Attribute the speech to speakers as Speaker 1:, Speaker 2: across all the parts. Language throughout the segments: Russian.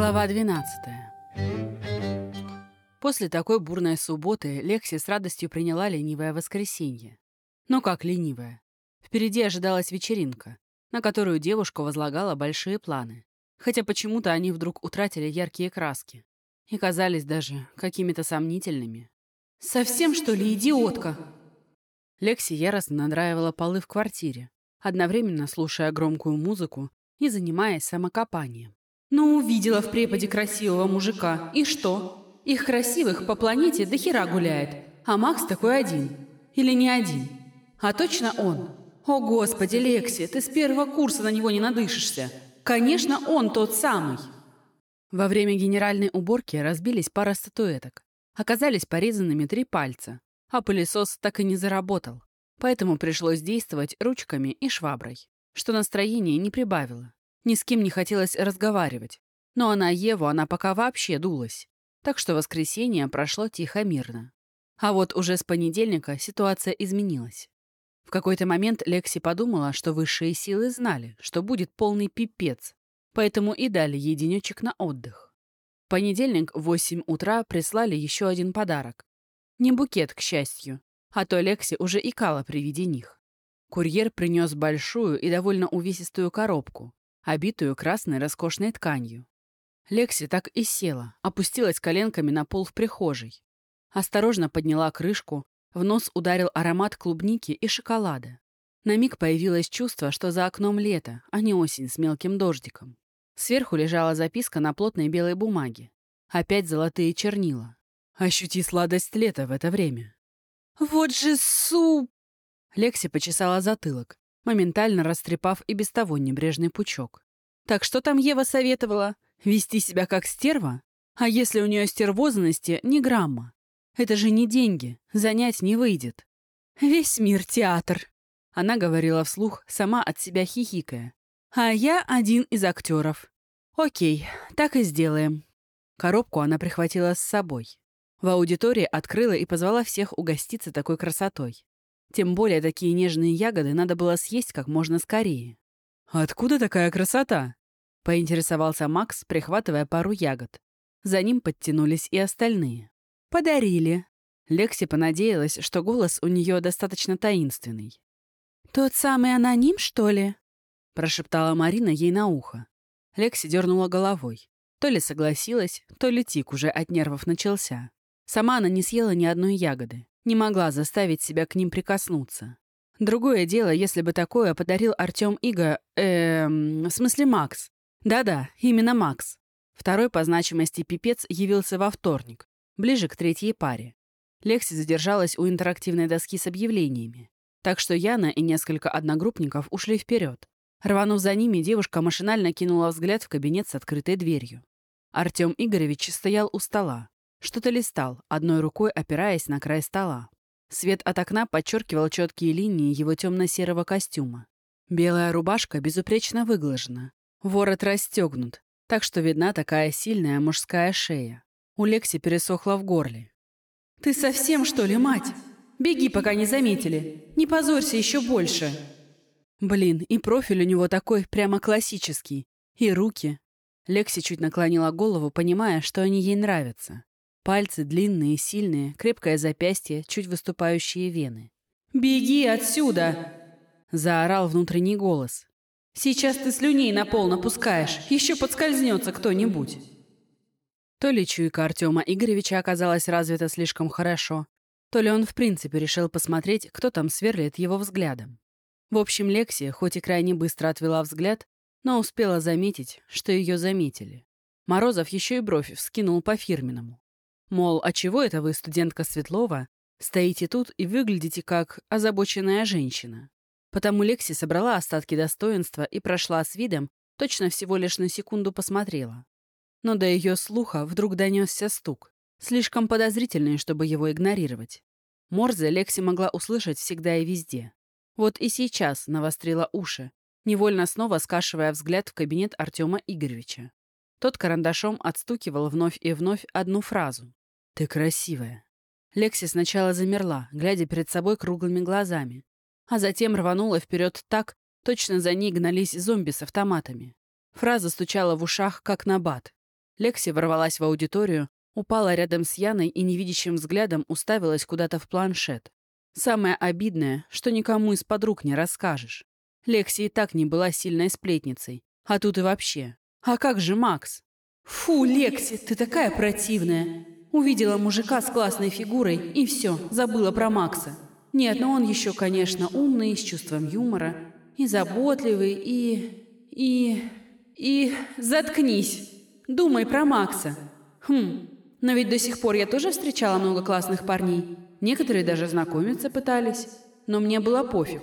Speaker 1: Глава 12. После такой бурной субботы Лекси с радостью приняла ленивое воскресенье. Но как ленивое? Впереди ожидалась вечеринка, на которую девушка возлагала большие планы. Хотя почему-то они вдруг утратили яркие краски и казались даже какими-то сомнительными.
Speaker 2: «Совсем, что ли, идиотка?»
Speaker 1: Лекси яростно надраивала полы в квартире, одновременно слушая громкую музыку и занимаясь самокопанием.
Speaker 2: Ну, увидела в преподе красивого мужика. И что? Их красивых по планете до хера гуляет. А Макс такой один. Или не один. А точно он. О, господи, Лекси, ты с первого курса на него не надышишься. Конечно, он тот самый.
Speaker 1: Во время генеральной уборки разбились пара статуэток. Оказались порезанными три пальца. А пылесос так и не заработал. Поэтому пришлось действовать ручками и шваброй. Что настроение не прибавило. Ни с кем не хотелось разговаривать. Но она Еву, она пока вообще дулась. Так что воскресенье прошло тихо-мирно. А вот уже с понедельника ситуация изменилась. В какой-то момент Лекси подумала, что высшие силы знали, что будет полный пипец, поэтому и дали ей денечек на отдых. В понедельник в 8 утра прислали еще один подарок. Не букет, к счастью, а то Лекси уже икала при виде них. Курьер принес большую и довольно увесистую коробку, обитую красной роскошной тканью. Лекси так и села, опустилась коленками на пол в прихожей. Осторожно подняла крышку, в нос ударил аромат клубники и шоколада. На миг появилось чувство, что за окном лето, а не осень с мелким дождиком. Сверху лежала записка на плотной белой бумаге. Опять золотые чернила. Ощути сладость лета в это время.
Speaker 2: «Вот же суп!»
Speaker 1: Лекси почесала затылок моментально растрепав и без того небрежный пучок. Так что там Ева советовала? Вести себя как стерва? А если у нее стервозности, ни грамма. Это же не деньги, занять не выйдет.
Speaker 2: Весь мир театр.
Speaker 1: Она говорила вслух, сама от себя хихикая. А я один из актеров. Окей, так и сделаем. Коробку она прихватила с собой. В аудитории открыла и позвала всех угоститься такой красотой. Тем более такие нежные ягоды надо было съесть как можно скорее. «Откуда такая красота?» — поинтересовался Макс, прихватывая пару ягод. За ним подтянулись и остальные. «Подарили». Лекси понадеялась, что голос у нее достаточно таинственный.
Speaker 2: «Тот самый аноним, что ли?»
Speaker 1: — прошептала Марина ей на ухо. Лекси дернула головой. То ли согласилась, то ли тик уже от нервов начался. Сама она не съела ни одной ягоды. Не могла заставить себя к ним прикоснуться. Другое дело, если бы такое подарил Артем Иго... Эм... В смысле Макс. Да-да, именно Макс. Второй по значимости пипец явился во вторник, ближе к третьей паре. Лекси задержалась у интерактивной доски с объявлениями. Так что Яна и несколько одногруппников ушли вперед. Рванув за ними, девушка машинально кинула взгляд в кабинет с открытой дверью. Артем Игоревич стоял у стола, что-то листал, одной рукой опираясь на край стола. Свет от окна подчеркивал четкие линии его темно-серого костюма. Белая рубашка безупречно выглажена. Ворот расстегнут, так что видна такая сильная мужская шея. У Лекси пересохло в горле.
Speaker 2: «Ты совсем, что ли, мать? Беги, пока не заметили. Не позорься еще больше!»
Speaker 1: Блин, и профиль у него такой прямо классический. И руки. Лекси чуть наклонила голову, понимая, что они ей нравятся. Пальцы длинные, сильные, крепкое запястье, чуть выступающие вены.
Speaker 2: «Беги отсюда!»
Speaker 1: — заорал внутренний голос.
Speaker 2: «Сейчас ты слюней на пол напускаешь, еще подскользнется кто-нибудь!»
Speaker 1: То ли чуйка Артема Игоревича оказалась развита слишком хорошо, то ли он в принципе решил посмотреть, кто там сверлит его взглядом. В общем, Лекси, хоть и крайне быстро отвела взгляд, но успела заметить, что ее заметили. Морозов еще и бровь вскинул по-фирменному. Мол, а чего это вы, студентка Светлова, стоите тут и выглядите как озабоченная женщина? Потому Лекси собрала остатки достоинства и прошла с видом, точно всего лишь на секунду посмотрела. Но до ее слуха вдруг донесся стук, слишком подозрительный, чтобы его игнорировать. Морзе Лекси могла услышать всегда и везде. Вот и сейчас навострила уши, невольно снова скашивая взгляд в кабинет Артема Игоревича. Тот карандашом отстукивал вновь и вновь одну фразу. «Ты красивая». Лекси сначала замерла, глядя перед собой круглыми глазами, а затем рванула вперед так, точно за ней гнались зомби с автоматами. Фраза стучала в ушах, как набат. Лекси ворвалась в аудиторию, упала рядом с Яной и невидящим взглядом уставилась куда-то в планшет. Самое обидное, что никому из подруг не расскажешь. Лекси и так не была сильной сплетницей. А тут и вообще. А как же Макс?
Speaker 2: Фу, Лекси, ты такая противная. Увидела мужика с классной фигурой и все, забыла про Макса. Нет, но он еще, конечно, умный, с чувством юмора, и заботливый, и... и... и... заткнись. Думай про Макса. Хм, но ведь до сих пор я тоже встречала много классных парней. Некоторые даже знакомиться пытались. Но мне было пофиг.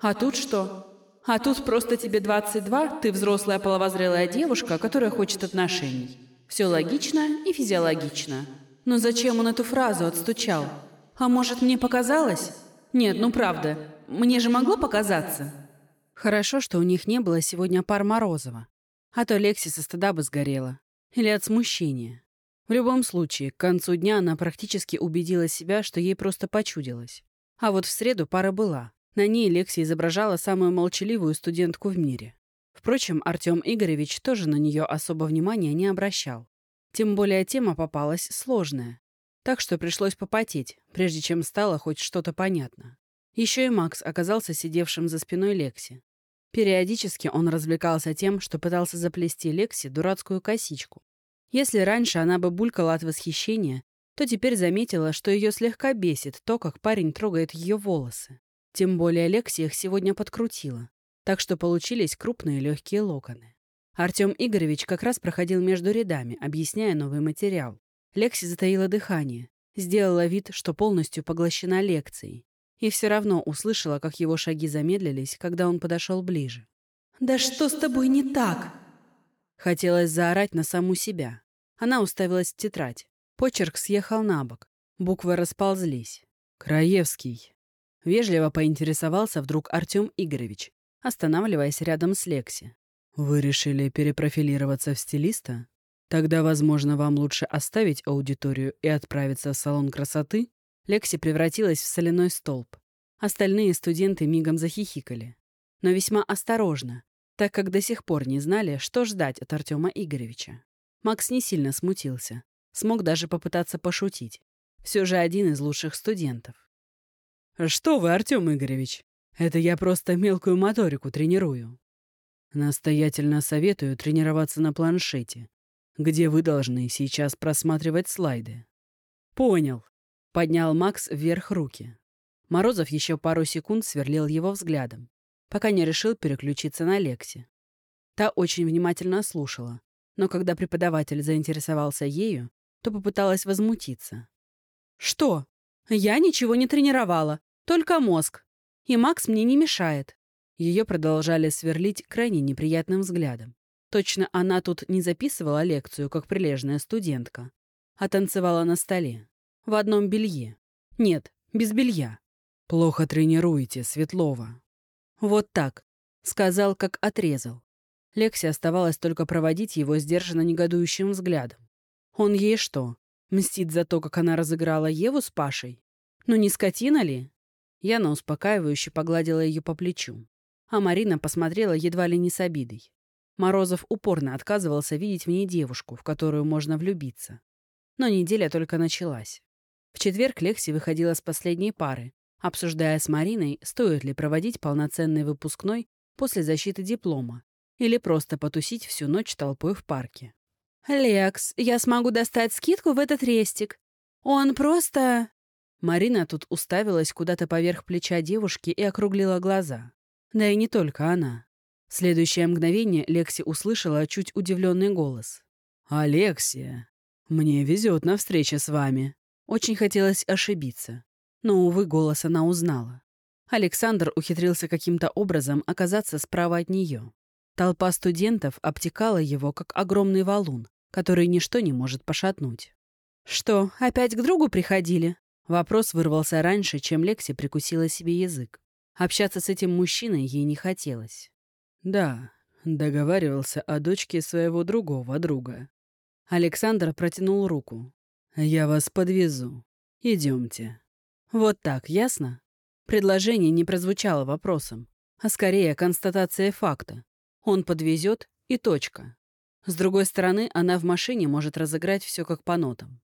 Speaker 2: А тут что? А тут просто тебе 22, ты взрослая половозрелая девушка, которая хочет отношений. Все логично и физиологично. Но зачем он эту фразу отстучал? А может, мне показалось? Нет, ну правда. Мне же могло показаться.
Speaker 1: Хорошо, что у них не было сегодня пар Морозова. А то Лекси со стыда бы сгорела. Или от смущения. В любом случае, к концу дня она практически убедила себя, что ей просто почудилось. А вот в среду пара была. На ней Лекси изображала самую молчаливую студентку в мире. Впрочем, Артем Игоревич тоже на нее особо внимания не обращал. Тем более тема попалась сложная. Так что пришлось попотеть, прежде чем стало хоть что-то понятно. Еще и Макс оказался сидевшим за спиной Лекси. Периодически он развлекался тем, что пытался заплести Лекси дурацкую косичку. Если раньше она бы булькала от восхищения, то теперь заметила, что ее слегка бесит то, как парень трогает ее волосы. Тем более Лекси их сегодня подкрутила, так что получились крупные легкие локоны. Артем Игоревич как раз проходил между рядами, объясняя новый материал. Лекси затаила дыхание, сделала вид, что полностью поглощена лекцией, и все равно услышала, как его шаги замедлились, когда он подошел ближе.
Speaker 2: «Да что с тобой не так?»
Speaker 1: Хотелось заорать на саму себя. Она уставилась в тетрадь. Почерк съехал на бок. Буквы расползлись. «Краевский». Вежливо поинтересовался вдруг Артем Игоревич, останавливаясь рядом с Лекси. «Вы решили перепрофилироваться в стилиста? Тогда, возможно, вам лучше оставить аудиторию и отправиться в салон красоты?» Лекси превратилась в соляной столб. Остальные студенты мигом захихикали. Но весьма осторожно, так как до сих пор не знали, что ждать от Артема Игоревича. Макс не сильно смутился, смог даже попытаться пошутить. Все же один из лучших студентов. «Что вы, Артем Игоревич? Это я просто мелкую моторику тренирую. Настоятельно советую тренироваться на планшете, где вы должны сейчас просматривать слайды». «Понял», — поднял Макс вверх руки. Морозов еще пару секунд сверлил его взглядом, пока не решил переключиться на Лекси. Та очень внимательно слушала, но когда преподаватель заинтересовался ею, то попыталась возмутиться.
Speaker 2: «Что? Я ничего не тренировала. Только мозг. И Макс мне не мешает.
Speaker 1: Ее продолжали сверлить крайне неприятным взглядом. Точно она тут не записывала лекцию, как прилежная студентка, а танцевала на столе. В одном белье. Нет, без белья. «Плохо тренируете, Светлова». Вот так. Сказал, как отрезал. Лексе оставалось только проводить его сдержанно негодующим взглядом. Он ей что, мстит за то, как она разыграла Еву с Пашей? Ну не скотина ли? Яна успокаивающе погладила ее по плечу. А Марина посмотрела едва ли не с обидой. Морозов упорно отказывался видеть в ней девушку, в которую можно влюбиться. Но неделя только началась. В четверг Лекси выходила с последней пары, обсуждая с Мариной, стоит ли проводить полноценный выпускной после защиты диплома или просто потусить всю ночь толпой в парке.
Speaker 2: «Лекс, я смогу достать скидку в этот рестик. Он просто...»
Speaker 1: Марина тут уставилась куда-то поверх плеча девушки и округлила глаза. Да и не только она. В следующее мгновение Лекси услышала чуть удивленный голос. «Алексия, мне везет на встрече с вами». Очень хотелось ошибиться. Но, увы, голос она узнала. Александр ухитрился каким-то образом оказаться справа от нее. Толпа студентов обтекала его, как огромный валун, который ничто не может пошатнуть.
Speaker 2: «Что, опять к другу приходили?»
Speaker 1: Вопрос вырвался раньше, чем Лекси прикусила себе язык. Общаться с этим мужчиной ей не хотелось. «Да, договаривался о дочке своего другого друга». Александр протянул руку. «Я вас подвезу. Идемте». Вот так, ясно? Предложение не прозвучало вопросом, а скорее констатация факта. Он подвезет и точка. С другой стороны, она в машине может разыграть все как по нотам.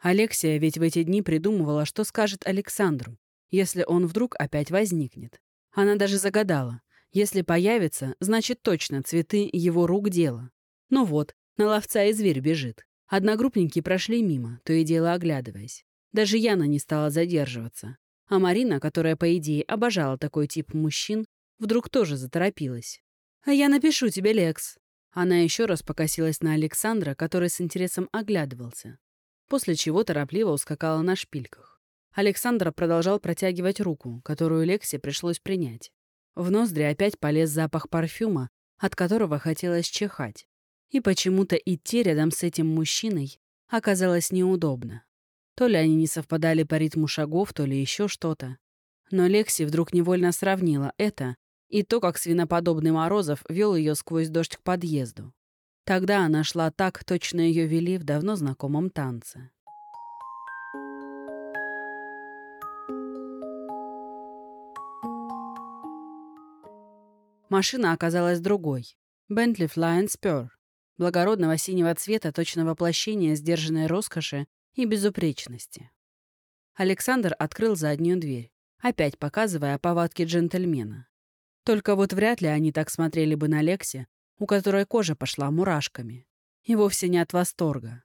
Speaker 1: Алексия ведь в эти дни придумывала, что скажет Александру, если он вдруг опять возникнет. Она даже загадала. Если появится, значит точно цветы его рук дело. Ну вот, на ловца и зверь бежит. Одногруппники прошли мимо, то и дело оглядываясь. Даже Яна не стала задерживаться. А Марина, которая, по идее, обожала такой тип мужчин, вдруг тоже заторопилась. «А я напишу тебе, Лекс». Она еще раз покосилась на Александра, который с интересом оглядывался. После чего торопливо ускакала на шпильках. Александр продолжал протягивать руку, которую Лексе пришлось принять. В ноздри опять полез запах парфюма, от которого хотелось чихать. И почему-то идти рядом с этим мужчиной оказалось неудобно. То ли они не совпадали по ритму шагов, то ли еще что-то. Но Лекси вдруг невольно сравнила это и то, как свиноподобный Морозов вел ее сквозь дождь к подъезду. Тогда она шла так, точно ее вели в давно знакомом танце. Машина оказалась другой. Bentley Flying Spur. Благородного синего цвета, точно воплощение сдержанной роскоши и безупречности. Александр открыл заднюю дверь, опять показывая повадки джентльмена. Только вот вряд ли они так смотрели бы на Лекси, у которой кожа пошла мурашками. И вовсе не от восторга.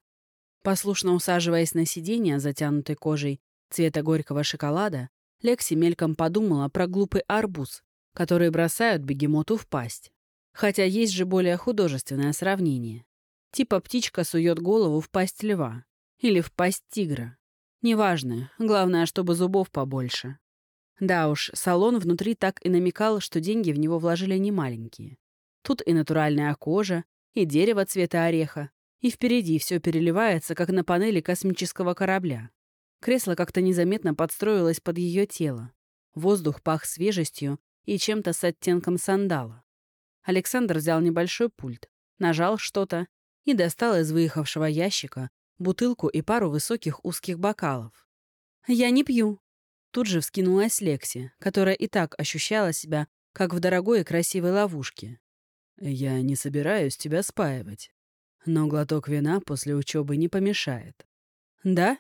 Speaker 1: Послушно усаживаясь на сиденье, затянутой кожей цвета горького шоколада, Лекси мельком подумала про глупый арбуз, который бросают бегемоту в пасть. Хотя есть же более художественное сравнение. Типа птичка сует голову в пасть льва, или в пасть тигра. Неважно, главное, чтобы зубов побольше. Да уж, салон внутри так и намекал, что деньги в него вложили немаленькие. Тут и натуральная кожа, и дерево цвета ореха, и впереди все переливается, как на панели космического корабля. Кресло как-то незаметно подстроилось под ее тело. Воздух пах свежестью и чем-то с оттенком сандала. Александр взял небольшой пульт, нажал что-то и достал из выехавшего ящика бутылку и пару высоких узких бокалов. «Я не пью». Тут же вскинулась Лекси, которая и так ощущала себя, как в дорогой и красивой ловушке. «Я не собираюсь тебя спаивать, но глоток вина после учебы не помешает». «Да?»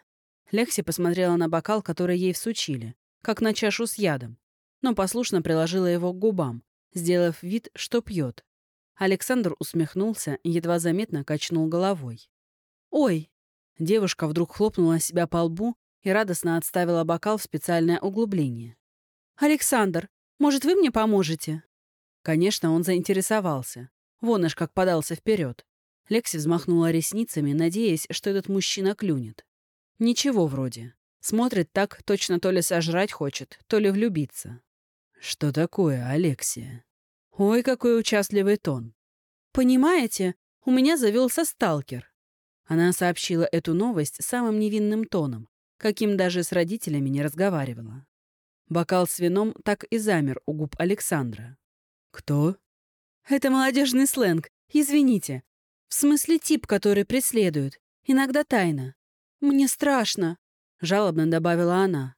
Speaker 1: Лекси посмотрела на бокал, который ей всучили, как на чашу с ядом, но послушно приложила его к губам, сделав вид, что пьет. Александр усмехнулся и едва заметно качнул головой. «Ой!» Девушка вдруг хлопнула себя по лбу и радостно отставила бокал в специальное углубление. «Александр, может, вы мне поможете?» Конечно, он заинтересовался. Вон аж как подался вперед. Лекси взмахнула ресницами, надеясь, что этот мужчина клюнет. Ничего вроде. Смотрит так, точно то ли сожрать хочет, то ли влюбиться. «Что такое, Алексия?» «Ой, какой участливый тон!» «Понимаете, у меня завелся сталкер. Она сообщила эту новость самым невинным тоном, каким даже с родителями не разговаривала. Бокал с вином так и замер у губ Александра. «Кто?» «Это молодежный сленг. Извините. В смысле тип, который преследует. Иногда тайно. Мне страшно», — жалобно добавила она.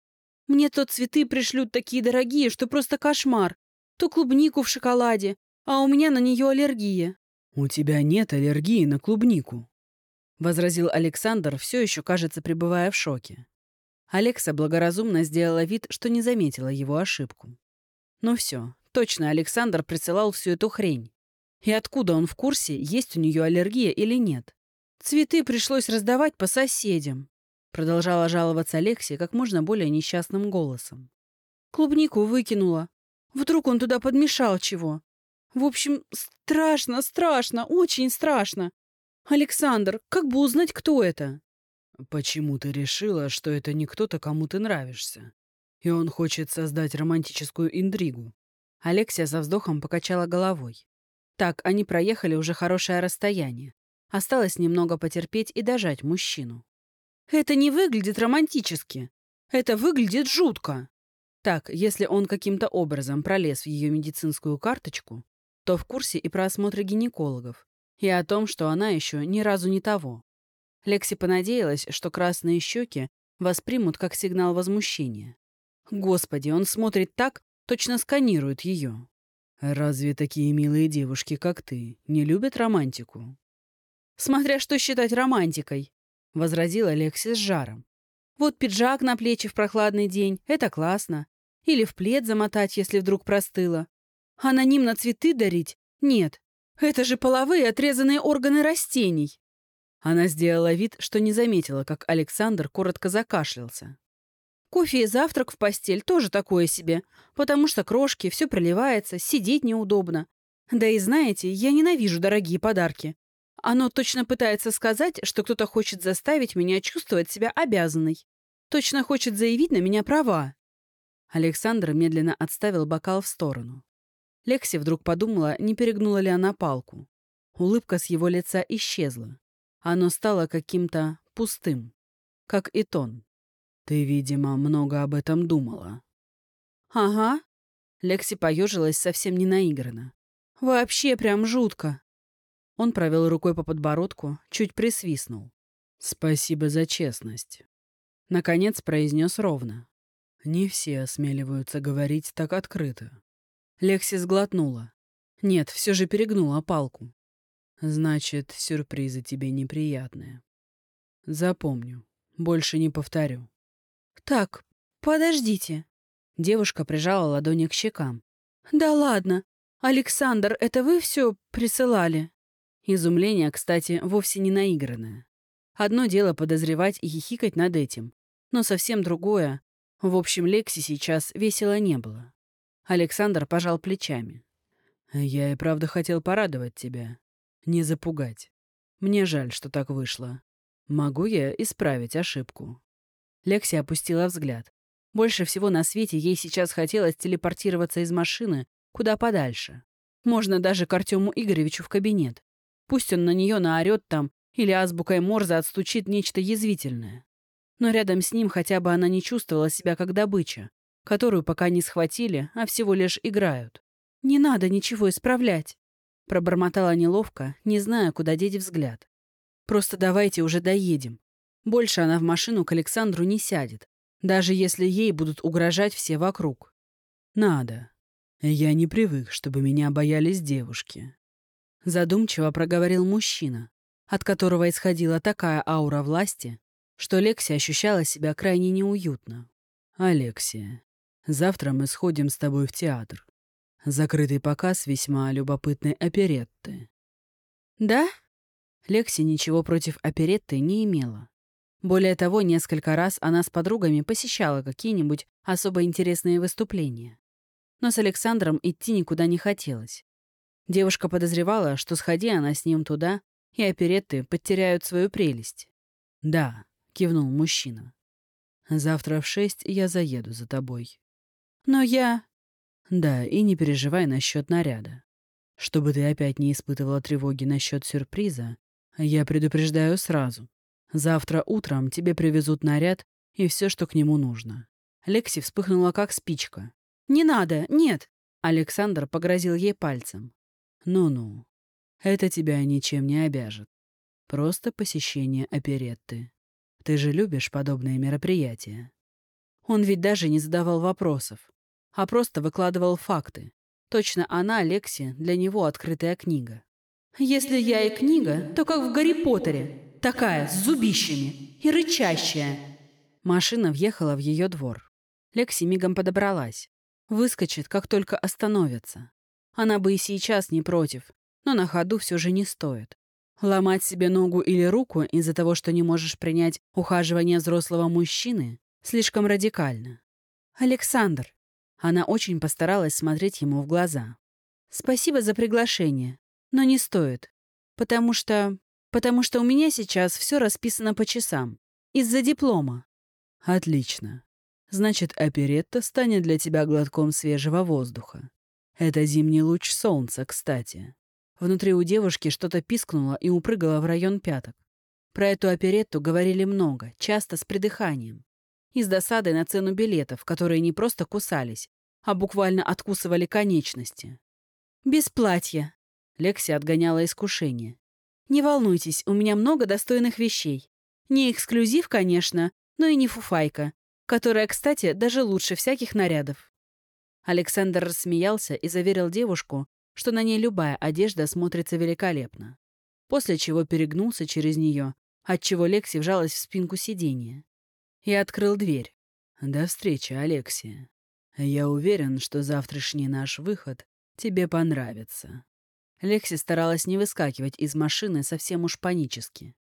Speaker 1: «Мне то цветы пришлют такие дорогие, что просто кошмар. То клубнику в шоколаде, а у меня на нее аллергия».
Speaker 3: «У тебя нет аллергии на клубнику», —
Speaker 1: возразил Александр, все еще, кажется, пребывая в шоке. Алекса благоразумно сделала вид, что не заметила его ошибку. Ну все, точно Александр присылал всю эту хрень. И откуда он в курсе, есть у нее аллергия или нет? Цветы пришлось раздавать по соседям. Продолжала жаловаться Алексия как можно более несчастным голосом. Клубнику выкинула. Вдруг он туда подмешал чего. В общем, страшно, страшно, очень страшно. «Александр, как бы узнать, кто это?»
Speaker 3: «Почему ты решила, что это не кто-то, кому ты нравишься? И он хочет создать романтическую интригу?»
Speaker 1: Алексия за вздохом покачала головой. Так, они проехали уже хорошее расстояние. Осталось немного потерпеть и дожать мужчину. «Это не выглядит романтически. Это выглядит жутко». Так, если он каким-то образом пролез в ее медицинскую карточку, то в курсе и про осмотры гинекологов, и о том, что она еще ни разу не того. Лекси понадеялась, что красные щеки воспримут как сигнал возмущения. Господи, он смотрит так, точно сканирует ее.
Speaker 3: «Разве такие милые девушки, как ты, не любят романтику?»
Speaker 1: Смотря что считать романтикой, — возразила Лекси с жаром. Вот пиджак на плечи в прохладный день — это классно. Или в плед замотать, если вдруг простыло. Анонимно цветы дарить? Нет. Это же половые отрезанные органы растений. Она сделала вид, что не заметила, как Александр коротко закашлялся. Кофе и завтрак в постель тоже такое себе, потому что крошки, все проливается, сидеть неудобно. Да и знаете, я ненавижу дорогие подарки. Оно точно пытается сказать, что кто-то хочет заставить меня чувствовать себя обязанной. Точно хочет заявить на меня права. Александр медленно отставил бокал в сторону. Лекси вдруг подумала, не перегнула ли она палку. Улыбка с его лица исчезла. Оно стало каким-то пустым. Как и тон.
Speaker 3: «Ты, видимо, много об этом думала».
Speaker 1: «Ага». Лекси поежилась совсем не наигранно. «Вообще прям жутко». Он провел рукой по подбородку, чуть присвистнул.
Speaker 3: «Спасибо за честность».
Speaker 1: Наконец произнес ровно.
Speaker 3: Не все осмеливаются говорить так открыто.
Speaker 1: Лекси сглотнула. Нет, все же перегнула палку.
Speaker 3: Значит, сюрпризы тебе неприятные. Запомню. Больше не повторю.
Speaker 1: Так, подождите. Девушка прижала ладони к щекам. Да ладно. Александр, это вы все присылали? Изумление, кстати, вовсе не наигранное. Одно дело подозревать и хихикать над этим, но совсем другое в общем, Лекси сейчас весело не было. Александр пожал плечами.
Speaker 3: «Я и правда хотел порадовать тебя. Не запугать. Мне жаль, что так вышло. Могу я исправить ошибку?»
Speaker 1: Лекси опустила взгляд. Больше всего на свете ей сейчас хотелось телепортироваться из машины куда подальше. Можно даже к Артему Игоревичу в кабинет. Пусть он на нее наорет там или азбукой Морзе отстучит нечто язвительное но рядом с ним хотя бы она не чувствовала себя как добыча, которую пока не схватили, а всего лишь играют. «Не надо ничего исправлять», — пробормотала неловко, не зная, куда деть взгляд. «Просто давайте уже доедем. Больше она в машину к Александру не сядет, даже если ей будут угрожать все вокруг».
Speaker 3: «Надо. Я не привык, чтобы меня боялись девушки», —
Speaker 1: задумчиво проговорил мужчина, от которого исходила такая аура власти, что Лекси ощущала себя крайне неуютно.
Speaker 3: «Алексия, завтра мы сходим с тобой в театр. Закрытый показ весьма любопытной оперетты».
Speaker 1: «Да?» Лекси ничего против оперетты не имела. Более того, несколько раз она с подругами посещала какие-нибудь особо интересные выступления. Но с Александром идти никуда не хотелось. Девушка подозревала, что сходи она с ним туда, и оперетты потеряют свою прелесть.
Speaker 3: «Да, — кивнул мужчина. «Завтра в шесть я заеду за тобой».
Speaker 1: «Но я...»
Speaker 3: «Да, и не переживай насчет наряда. Чтобы ты опять не испытывала тревоги насчет сюрприза, я предупреждаю сразу. Завтра утром тебе привезут наряд и все, что к нему нужно».
Speaker 1: Лекси вспыхнула, как спичка. «Не надо, нет!» Александр погрозил ей пальцем.
Speaker 3: «Ну-ну, это тебя ничем не обяжет. Просто посещение оперетты. Ты же любишь подобные мероприятия.
Speaker 1: Он ведь даже не задавал вопросов, а просто выкладывал факты. Точно она, Лекси, для него открытая книга. Если я и книга, то как в Гарри Поттере. Такая, с зубищами. И рычащая. Машина въехала в ее двор. Лекси мигом подобралась. Выскочит, как только остановится. Она бы и сейчас не против, но на ходу все же не стоит. Ломать себе ногу или руку из-за того, что не можешь принять ухаживание взрослого мужчины, слишком радикально. «Александр!» Она очень постаралась смотреть ему в глаза. «Спасибо за приглашение, но не стоит, потому что... потому что у меня сейчас все расписано по часам. Из-за диплома».
Speaker 3: «Отлично. Значит, оперетта станет для тебя глотком свежего воздуха. Это зимний луч солнца, кстати.
Speaker 1: Внутри у девушки что-то пискнуло и упрыгало в район пяток. Про эту оперетту говорили много, часто с придыханием. И с досадой на цену билетов, которые не просто кусались, а буквально откусывали конечности. «Без платья», — Лекси отгоняла искушение. «Не волнуйтесь, у меня много достойных вещей. Не эксклюзив, конечно, но и не фуфайка, которая, кстати, даже лучше всяких нарядов». Александр рассмеялся и заверил девушку, что на ней любая одежда смотрится великолепно.
Speaker 3: после чего перегнулся через нее, отчего Лекси вжалась в спинку сиденья. И открыл дверь. «До встречи, Алексия. Я уверен, что завтрашний наш выход тебе понравится». Лекси старалась не выскакивать из машины совсем уж панически.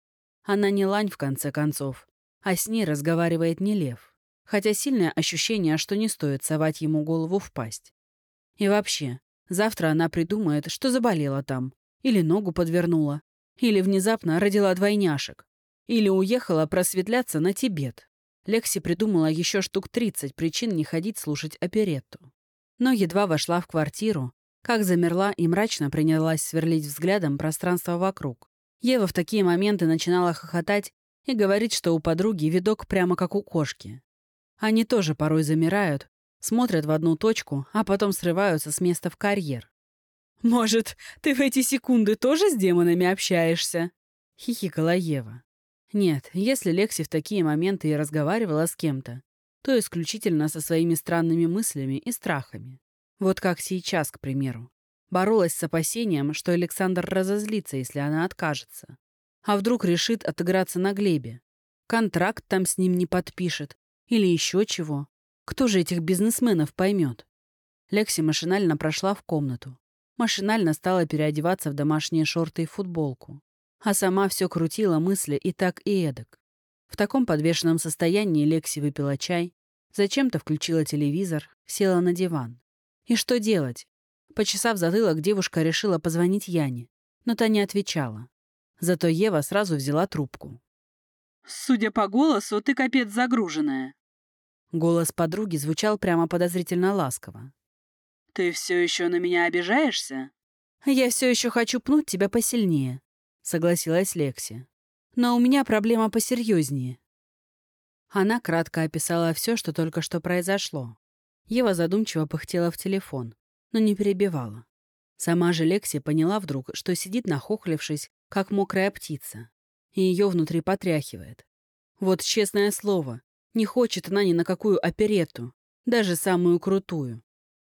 Speaker 3: Она не лань, в конце концов, а с ней разговаривает не лев. Хотя сильное ощущение, что не стоит совать ему голову в пасть. И вообще, завтра она придумает, что заболела там, или ногу подвернула, или внезапно родила двойняшек, или уехала просветляться на Тибет. Лекси придумала еще штук 30 причин не ходить слушать оперетту. Но едва вошла в квартиру, как замерла и мрачно принялась сверлить взглядом пространство вокруг. Ева в такие моменты начинала хохотать и говорить, что у подруги видок прямо как у кошки. Они тоже порой замирают, смотрят в одну точку, а потом срываются с места в карьер. «Может, ты в эти секунды тоже с демонами общаешься?» — хихикала Ева. Нет, если Лекси в такие моменты и разговаривала с кем-то, то исключительно со своими странными мыслями и страхами. Вот как сейчас, к примеру. Боролась с опасением, что Александр разозлится, если она откажется. А вдруг решит отыграться на Глебе? Контракт там с ним не подпишет. Или еще чего. Кто же этих бизнесменов поймет? Лекси машинально прошла в комнату. Машинально стала переодеваться в домашние шорты и футболку. А сама все крутила мысли и так, и эдак. В таком подвешенном состоянии Лекси выпила чай, зачем-то включила телевизор, села на диван. И что делать? Почесав затылок, девушка решила позвонить Яне, но та не отвечала. Зато Ева сразу взяла трубку.
Speaker 2: «Судя по голосу, ты капец загруженная».
Speaker 3: Голос подруги звучал прямо подозрительно ласково.
Speaker 2: «Ты все еще на меня обижаешься?»
Speaker 3: «Я все еще хочу пнуть тебя посильнее», — согласилась Лекси. «Но у меня проблема посерьезнее». Она кратко описала все, что только что произошло. Ева задумчиво пыхтела в телефон но не перебивала. Сама же Лекси поняла вдруг, что сидит нахохлившись, как мокрая птица, и ее внутри потряхивает. Вот честное слово, не хочет она ни на какую оперетту, даже самую крутую.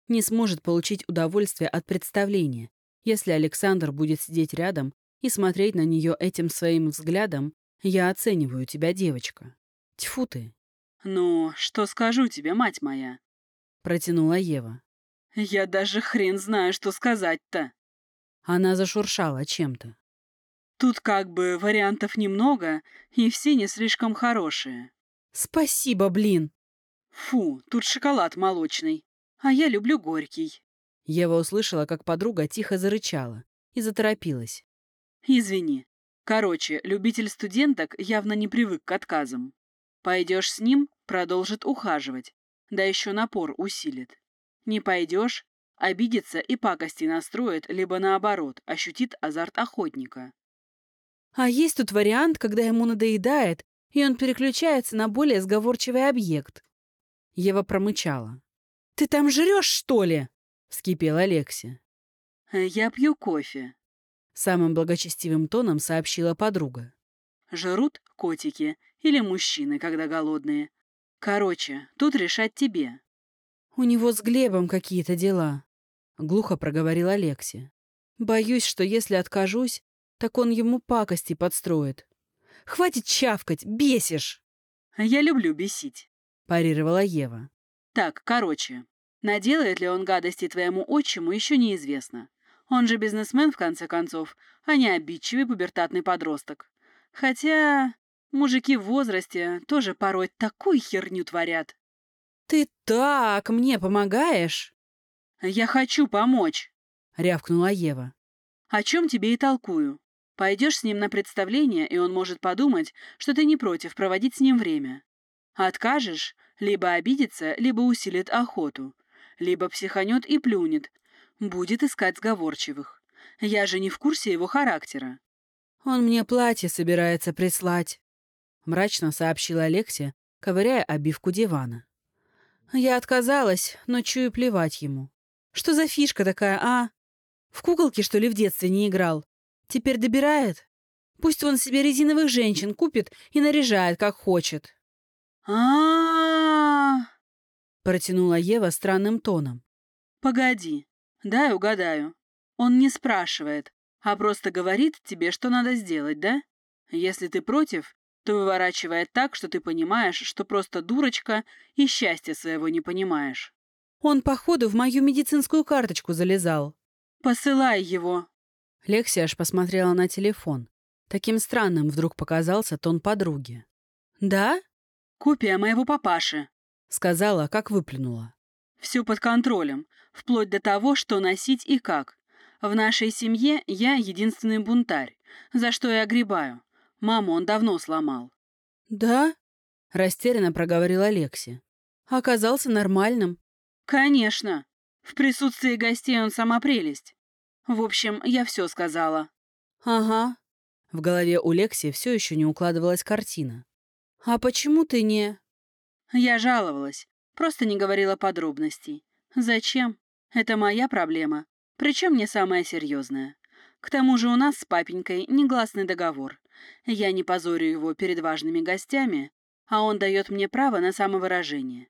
Speaker 3: Не сможет получить удовольствие от представления, если Александр будет сидеть рядом и смотреть на нее этим своим взглядом «Я оцениваю тебя, девочка». Тьфу ты.
Speaker 2: «Ну, что скажу тебе, мать моя?»
Speaker 3: Протянула Ева.
Speaker 2: Я даже хрен знаю, что сказать-то.
Speaker 3: Она зашуршала чем-то.
Speaker 2: Тут как бы вариантов немного, и все не слишком хорошие.
Speaker 3: Спасибо, блин.
Speaker 2: Фу, тут шоколад молочный, а я люблю горький.
Speaker 3: Ева услышала, как подруга тихо зарычала и заторопилась.
Speaker 2: Извини. Короче, любитель студенток явно не привык к отказам. Пойдешь с ним, продолжит ухаживать, да еще напор усилит. Не пойдешь, обидится и пакости настроит, либо наоборот, ощутит азарт охотника.
Speaker 3: А есть тут вариант, когда ему надоедает, и он переключается на более сговорчивый объект. Ева промычала. «Ты там жрешь, что ли?» — вскипела Алекси.
Speaker 2: «Я пью кофе», —
Speaker 3: самым благочестивым тоном сообщила подруга.
Speaker 2: «Жрут котики или мужчины, когда голодные. Короче, тут решать тебе.
Speaker 3: «У него с Глебом какие-то дела», — глухо проговорила Алекси. «Боюсь, что если откажусь, так он ему пакости подстроит. Хватит чавкать, бесишь!»
Speaker 2: «Я люблю бесить», —
Speaker 3: парировала Ева.
Speaker 2: «Так, короче, наделает ли он гадости твоему отчиму, еще неизвестно. Он же бизнесмен, в конце концов, а не обидчивый пубертатный подросток. Хотя мужики в возрасте тоже порой такую херню творят.
Speaker 3: «Ты так мне помогаешь?»
Speaker 2: «Я хочу помочь», —
Speaker 3: рявкнула Ева.
Speaker 2: «О чем тебе и толкую. Пойдешь с ним на представление, и он может подумать, что ты не против проводить с ним время. Откажешь, либо обидится, либо усилит охоту, либо психанет и плюнет, будет искать сговорчивых. Я же не в курсе его характера».
Speaker 3: «Он мне платье собирается прислать», — мрачно сообщила Алексия, ковыряя обивку дивана. Я отказалась, но чую плевать ему. Что за фишка такая, а? В куколке, что ли, в детстве не играл? Теперь добирает? Пусть он себе резиновых женщин купит и наряжает, как хочет.
Speaker 2: а
Speaker 3: протянула Ева странным тоном.
Speaker 2: «Погоди, дай угадаю. Он не спрашивает, а просто говорит тебе, что надо сделать, да? Если ты против, то выворачивает так, что ты понимаешь, что просто дурочка и счастья своего не понимаешь.
Speaker 1: Он, походу, в мою медицинскую карточку залезал.
Speaker 2: Посылай его.
Speaker 3: Лексия аж посмотрела на телефон. Таким странным вдруг показался тон подруги.
Speaker 1: «Да?»
Speaker 2: «Копия моего папаши», —
Speaker 3: сказала, как выплюнула.
Speaker 2: «Все под контролем, вплоть до того, что носить и как. В нашей семье я единственный бунтарь, за что я огребаю. Маму он давно сломал».
Speaker 1: «Да?»
Speaker 3: — растерянно проговорила Лекси.
Speaker 1: «Оказался нормальным».
Speaker 2: «Конечно. В присутствии гостей он сама прелесть. В общем, я все сказала».
Speaker 1: «Ага».
Speaker 3: В голове у Лекси все еще не укладывалась картина.
Speaker 1: «А почему ты не...»
Speaker 2: Я жаловалась, просто не говорила подробностей. Зачем? Это моя проблема, причем не самая серьезная. К тому же у нас с папенькой негласный договор. Я не позорю его перед важными гостями, а он дает мне право на самовыражение.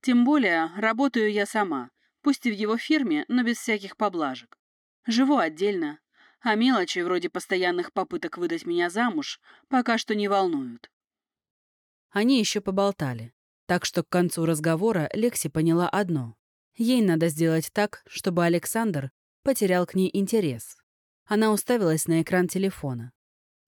Speaker 2: Тем более работаю я сама, пусть и в его фирме, но без всяких поблажек. Живу отдельно, а мелочи вроде постоянных попыток выдать меня замуж пока что не волнуют.
Speaker 3: Они еще поболтали, так что к концу разговора Лекси поняла одно. Ей надо сделать так, чтобы Александр потерял к ней интерес. Она уставилась на экран телефона.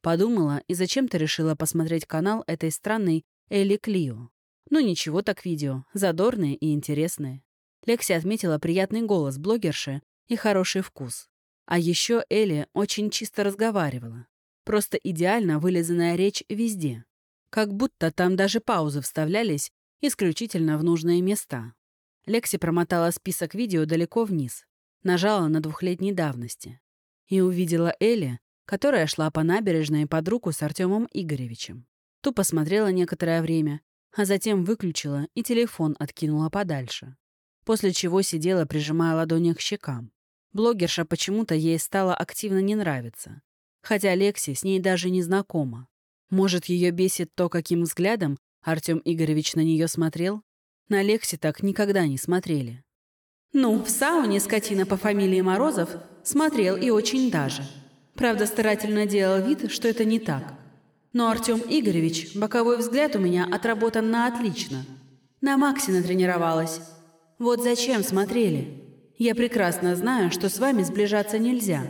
Speaker 3: Подумала и зачем-то решила посмотреть канал этой странной Элли Клио. Ну ничего так видео, задорные и интересные. Лекси отметила приятный голос блогерши и хороший вкус. А еще Элли очень чисто разговаривала. Просто идеально вылизанная речь везде. Как будто там даже паузы вставлялись исключительно в нужные места. Лекси промотала список видео далеко вниз, нажала на двухлетней давности и увидела Элли, которая шла по набережной под руку с Артемом Игоревичем. Ту посмотрела некоторое время, а затем выключила и телефон откинула подальше. После чего сидела, прижимая ладони к щекам. Блогерша почему-то ей стала активно не нравиться. Хотя Лекси с ней даже не знакома. Может, ее бесит то, каким взглядом Артем Игоревич на нее смотрел? На Лекси так никогда не смотрели.
Speaker 1: Ну, в сауне скотина по фамилии Морозов смотрел и очень даже. Правда, старательно делал вид, что это не так. Но Артем Игоревич, боковой взгляд у меня отработан на отлично. На Максе натренировалась. Вот зачем смотрели. Я прекрасно знаю, что с вами сближаться нельзя.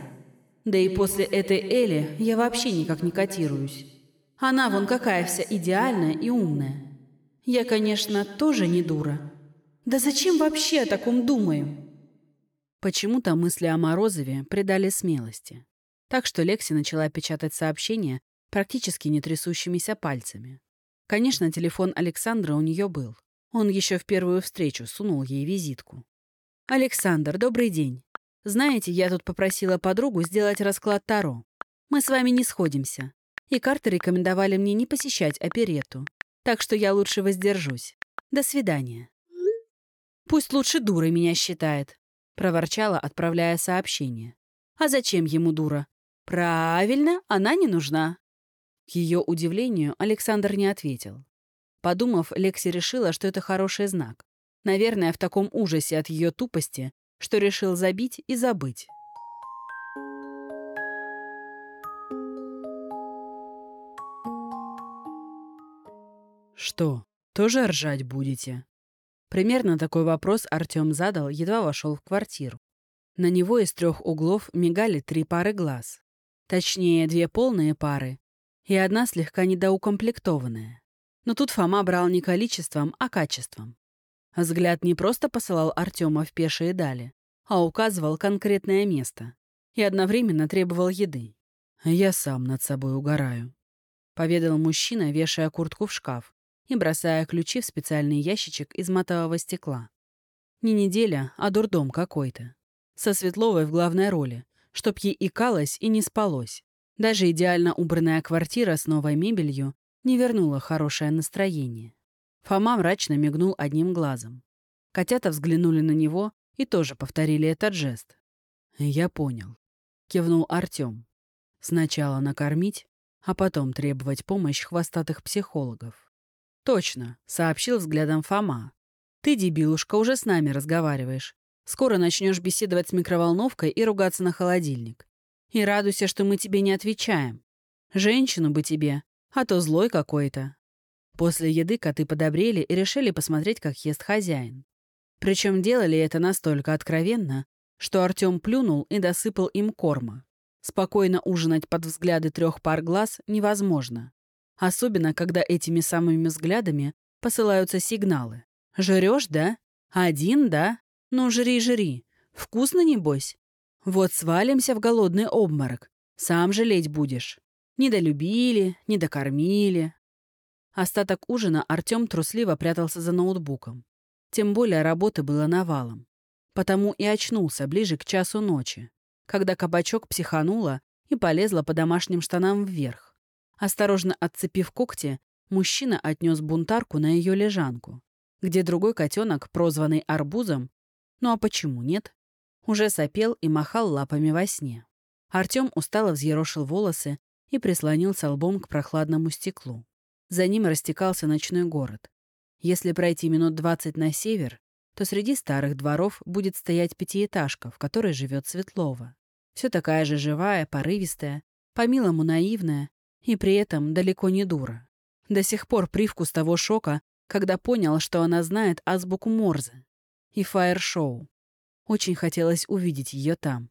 Speaker 1: Да и после этой Эли я вообще никак не котируюсь. Она вон какая вся идеальная и умная. Я, конечно, тоже не дура. Да зачем вообще о таком думаю?
Speaker 3: Почему-то мысли о Морозове придали смелости. Так что Лекси начала печатать сообщения практически не пальцами. Конечно, телефон Александра у нее был. Он еще в первую встречу сунул ей визитку. «Александр, добрый день. Знаете, я тут попросила подругу сделать расклад Таро. Мы с вами не сходимся и карты рекомендовали мне не посещать оперету. Так что я лучше воздержусь. До свидания. «Пусть лучше дурой меня считает», — проворчала, отправляя сообщение. «А зачем ему дура? Правильно, она не нужна». К ее удивлению Александр не ответил. Подумав, Лекси решила, что это хороший знак. Наверное, в таком ужасе от ее тупости, что решил забить и забыть. «Что, тоже ржать будете?» Примерно такой вопрос Артем задал, едва вошел в квартиру. На него из трех углов мигали три пары глаз. Точнее, две полные пары и одна слегка недоукомплектованная. Но тут Фома брал не количеством, а качеством. Взгляд не просто посылал Артема в пешие дали, а указывал конкретное место и одновременно требовал еды. «Я сам над собой угораю», — поведал мужчина, вешая куртку в шкаф и бросая ключи в специальный ящичек из матового стекла. Не неделя, а дурдом какой-то. Со Светловой в главной роли, чтоб ей икалось и не спалось. Даже идеально убранная квартира с новой мебелью не вернула хорошее настроение. Фома мрачно мигнул одним глазом. Котята взглянули на него и тоже повторили этот жест. «Я понял», — кивнул Артем. «Сначала накормить, а потом требовать помощь хвостатых психологов». «Точно», — сообщил взглядом Фома. «Ты, дебилушка, уже с нами разговариваешь. Скоро начнешь беседовать с микроволновкой и ругаться на холодильник.
Speaker 1: И радуйся, что мы тебе не отвечаем. Женщину бы тебе, а то злой какой-то. После еды коты подобрели и решили посмотреть, как ест хозяин. Причем делали это настолько откровенно, что Артем плюнул и досыпал им корма. Спокойно ужинать под взгляды трех пар глаз невозможно. Особенно, когда этими самыми взглядами посылаются сигналы. «Жрешь, да? Один, да? Ну, жри, жри. Вкусно, небось? Вот свалимся в голодный обморок. Сам жалеть будешь. Недолюбили, недокормили. Остаток ужина Артем трусливо прятался за ноутбуком. Тем более работы было навалом. Потому и очнулся ближе к часу ночи, когда кабачок психанула и полезла по домашним штанам вверх. Осторожно отцепив когти, мужчина отнес бунтарку на ее лежанку, где другой котенок, прозванный арбузом, ну а почему нет, уже сопел и махал лапами во сне. Артем устало взъерошил волосы и прислонился лбом к прохладному стеклу. За ним растекался ночной город. Если пройти минут двадцать на север, то среди старых дворов будет стоять пятиэтажка, в которой живет Светлова. Все такая же живая, порывистая, по-милому наивная и при этом далеко не дура. До сих пор привкус того шока, когда понял, что она знает азбуку Морзе и фаер-шоу. Очень хотелось увидеть ее там.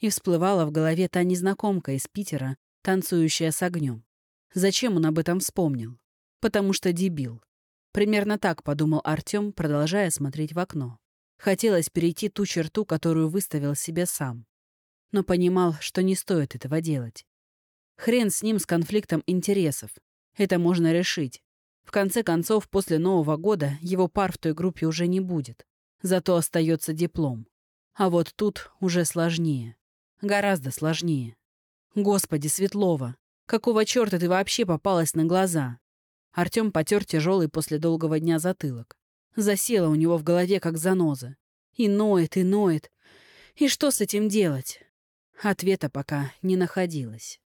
Speaker 1: И всплывала в голове та незнакомка из Питера, танцующая с огнем. Зачем он об этом вспомнил? Потому что дебил. Примерно так подумал Артем, продолжая смотреть в окно. Хотелось перейти ту черту, которую выставил себе сам. Но понимал, что не стоит этого делать. Хрен с ним с конфликтом интересов. Это можно решить. В конце концов, после Нового года его пар в той группе уже не будет. Зато остается диплом. А вот тут уже сложнее. Гораздо сложнее. Господи, Светлова, какого черта ты вообще попалась на глаза? Артем потер тяжелый после долгого дня затылок. Засела у него в голове, как заноза. И ноет, и ноет. И что с этим делать? Ответа пока не находилось.